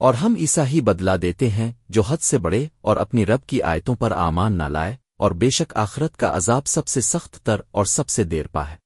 اور ہم ایسا ہی بدلا دیتے ہیں جو حد سے بڑے اور اپنی رب کی آیتوں پر آمان نہ لائے اور بے شک آخرت کا عذاب سب سے سخت تر اور سب سے دیر پا ہے۔